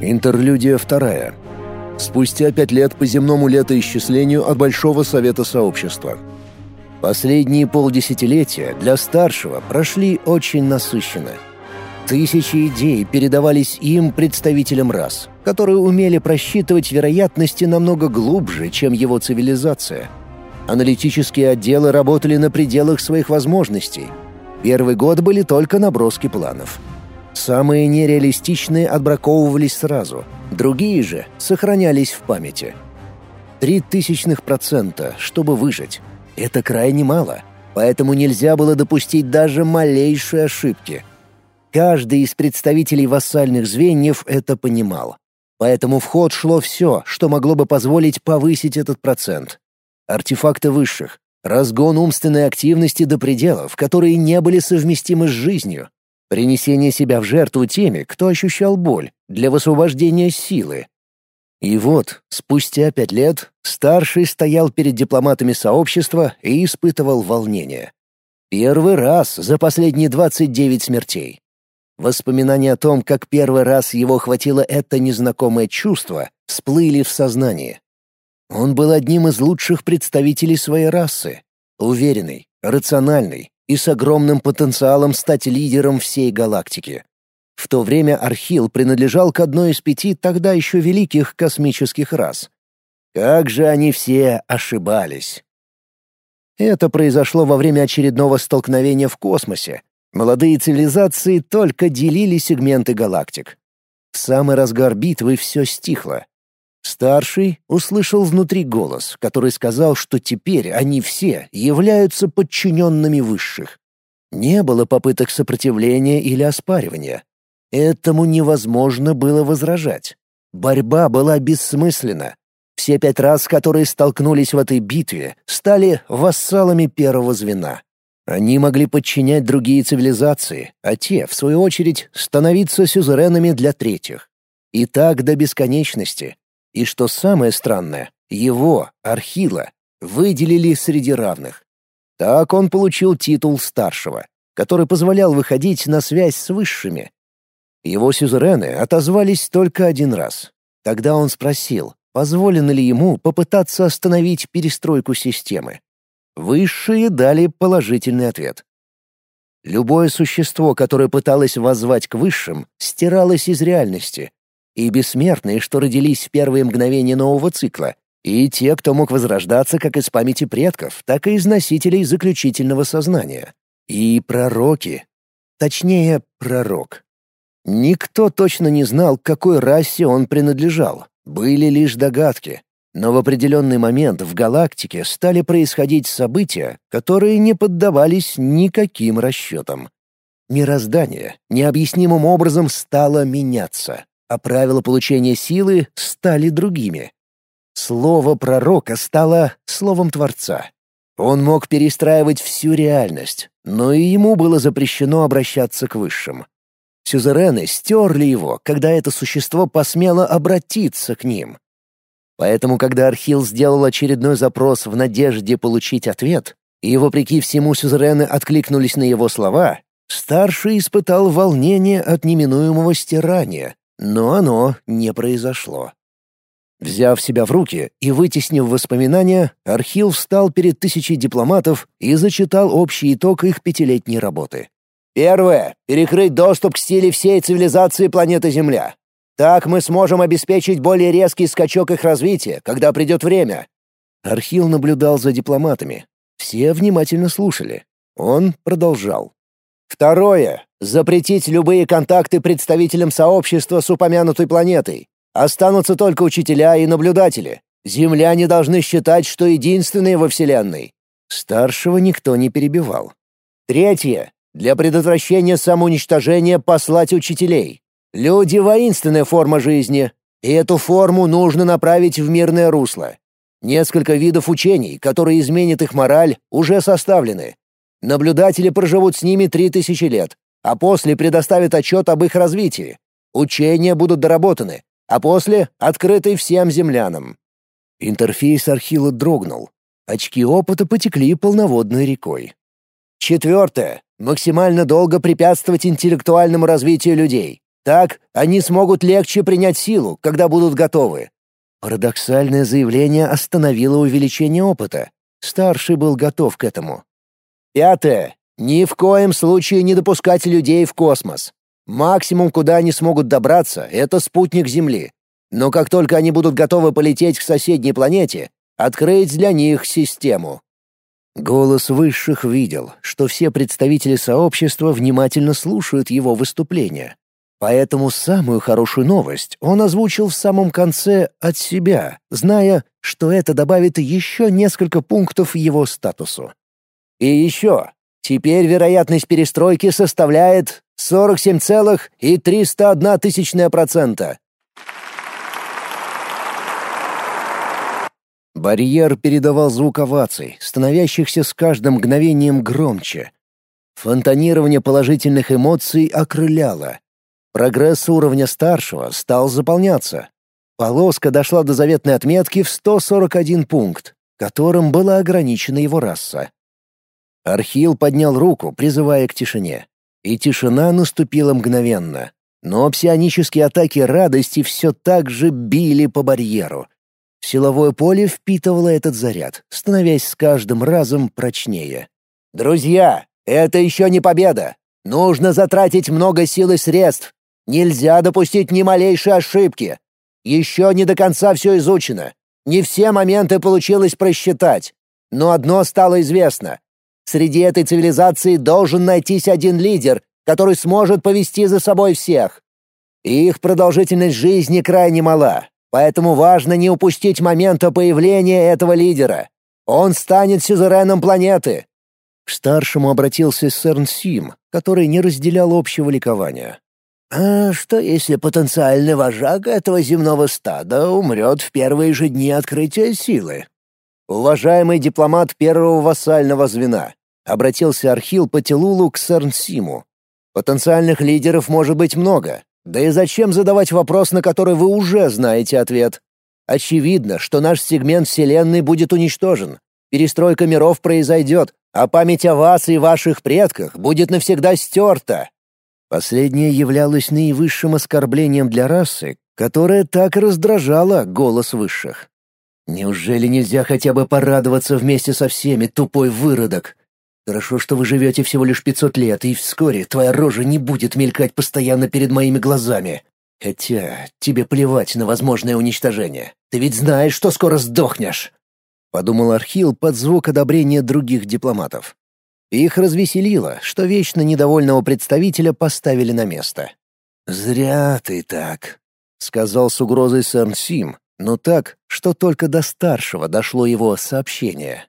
Интерлюдия вторая. Спустя пять лет по земному летоисчислению от Большого Совета Сообщества. Последние полдесятилетия для старшего прошли очень насыщенно. Тысячи идей передавались им, представителям рас, которые умели просчитывать вероятности намного глубже, чем его цивилизация. Аналитические отделы работали на пределах своих возможностей. Первый год были только наброски планов — Самые нереалистичные отбраковывались сразу, другие же сохранялись в памяти. Три тысячных процента, чтобы выжить. Это крайне мало, поэтому нельзя было допустить даже малейшей ошибки. Каждый из представителей вассальных звеньев это понимал. Поэтому в ход шло все, что могло бы позволить повысить этот процент. Артефакты высших, разгон умственной активности до пределов, которые не были совместимы с жизнью, Принесение себя в жертву теми, кто ощущал боль, для высвобождения силы. И вот, спустя пять лет, старший стоял перед дипломатами сообщества и испытывал волнение. Первый раз за последние 29 смертей. Воспоминания о том, как первый раз его хватило это незнакомое чувство, всплыли в сознании. Он был одним из лучших представителей своей расы. Уверенный, рациональный, и с огромным потенциалом стать лидером всей галактики. В то время Архил принадлежал к одной из пяти тогда еще великих космических рас. Как же они все ошибались! Это произошло во время очередного столкновения в космосе. Молодые цивилизации только делили сегменты галактик. В самый разгар битвы все стихло. Старший услышал внутри голос, который сказал, что теперь они все являются подчиненными высших. Не было попыток сопротивления или оспаривания. Этому невозможно было возражать. Борьба была бессмысленна. Все пять раз, которые столкнулись в этой битве, стали вассалами первого звена. Они могли подчинять другие цивилизации, а те, в свою очередь, становиться сюзеренами для третьих. И так до бесконечности, и что самое странное, его, Архила, выделили среди равных. Так он получил титул старшего, который позволял выходить на связь с высшими. Его сюзерены отозвались только один раз. Тогда он спросил, позволено ли ему попытаться остановить перестройку системы. Высшие дали положительный ответ. Любое существо, которое пыталось воззвать к высшим, стиралось из реальности, и бессмертные, что родились в первые мгновения нового цикла, и те, кто мог возрождаться как из памяти предков, так и из носителей заключительного сознания. И пророки. Точнее, пророк. Никто точно не знал, к какой расе он принадлежал. Были лишь догадки. Но в определенный момент в галактике стали происходить события, которые не поддавались никаким расчетам. Мироздание необъяснимым образом стало меняться а правила получения силы стали другими. Слово пророка стало словом Творца. Он мог перестраивать всю реальность, но и ему было запрещено обращаться к высшим. Сюзерены стерли его, когда это существо посмело обратиться к ним. Поэтому, когда Архил сделал очередной запрос в надежде получить ответ, и, вопреки всему, сюзерены откликнулись на его слова, старший испытал волнение от неминуемого стирания, но оно не произошло. Взяв себя в руки и вытеснив воспоминания, Архил встал перед тысячей дипломатов и зачитал общий итог их пятилетней работы. Первое — перекрыть доступ к стиле всей цивилизации планеты Земля. Так мы сможем обеспечить более резкий скачок их развития, когда придет время. Архил наблюдал за дипломатами. Все внимательно слушали. Он продолжал. Второе — запретить любые контакты представителям сообщества с упомянутой планетой. Останутся только учителя и наблюдатели. Земляне должны считать, что единственные во Вселенной. Старшего никто не перебивал. Третье — для предотвращения самоуничтожения послать учителей. Люди — воинственная форма жизни, и эту форму нужно направить в мирное русло. Несколько видов учений, которые изменят их мораль, уже составлены, Наблюдатели проживут с ними три тысячи лет, а после предоставят отчет об их развитии. Учения будут доработаны, а после — открыты всем землянам». Интерфейс Архила дрогнул. Очки опыта потекли полноводной рекой. Четвертое. Максимально долго препятствовать интеллектуальному развитию людей. Так они смогут легче принять силу, когда будут готовы. Парадоксальное заявление остановило увеличение опыта. Старший был готов к этому. Пятое. Ни в коем случае не допускать людей в космос. Максимум, куда они смогут добраться, это спутник Земли. Но как только они будут готовы полететь к соседней планете, открыть для них систему. Голос высших видел, что все представители сообщества внимательно слушают его выступления. Поэтому самую хорошую новость он озвучил в самом конце от себя, зная, что это добавит еще несколько пунктов его статусу. И еще, теперь вероятность перестройки составляет 47,301%. Барьер передавал звук оваций, становящихся с каждым мгновением громче. Фонтанирование положительных эмоций окрыляло, Прогресс уровня старшего стал заполняться. Полоска дошла до заветной отметки в 141 пункт, которым была ограничена его раса. Архил поднял руку, призывая к тишине. И тишина наступила мгновенно. Но псионические атаки радости все так же били по барьеру. Силовое поле впитывало этот заряд, становясь с каждым разом прочнее. «Друзья, это еще не победа! Нужно затратить много сил и средств, Нельзя допустить ни малейшей ошибки. Еще не до конца все изучено. Не все моменты получилось просчитать. Но одно стало известно. Среди этой цивилизации должен найтись один лидер, который сможет повести за собой всех. Их продолжительность жизни крайне мала, поэтому важно не упустить момента появления этого лидера. Он станет сюзереном планеты. К старшему обратился Сэрн Сим, который не разделял общего ликования. А что, если потенциальный вожак этого земного стада умрет в первые же дни открытия силы? Уважаемый дипломат первого вассального звена, обратился Архил по Телулу к Сарнсиму. Потенциальных лидеров может быть много. Да и зачем задавать вопрос, на который вы уже знаете ответ? Очевидно, что наш сегмент Вселенной будет уничтожен. Перестройка миров произойдет, а память о вас и ваших предках будет навсегда стерта. Последнее являлось наивысшим оскорблением для расы, которая так раздражала голос высших. «Неужели нельзя хотя бы порадоваться вместе со всеми, тупой выродок? Хорошо, что вы живете всего лишь пятьсот лет, и вскоре твоя рожа не будет мелькать постоянно перед моими глазами. Хотя тебе плевать на возможное уничтожение. Ты ведь знаешь, что скоро сдохнешь!» — подумал Архил под звук одобрения других дипломатов. Их развеселило, что вечно недовольного представителя поставили на место. «Зря ты так», — сказал с угрозой Сэрн Сим, но так, что только до старшего дошло его сообщение.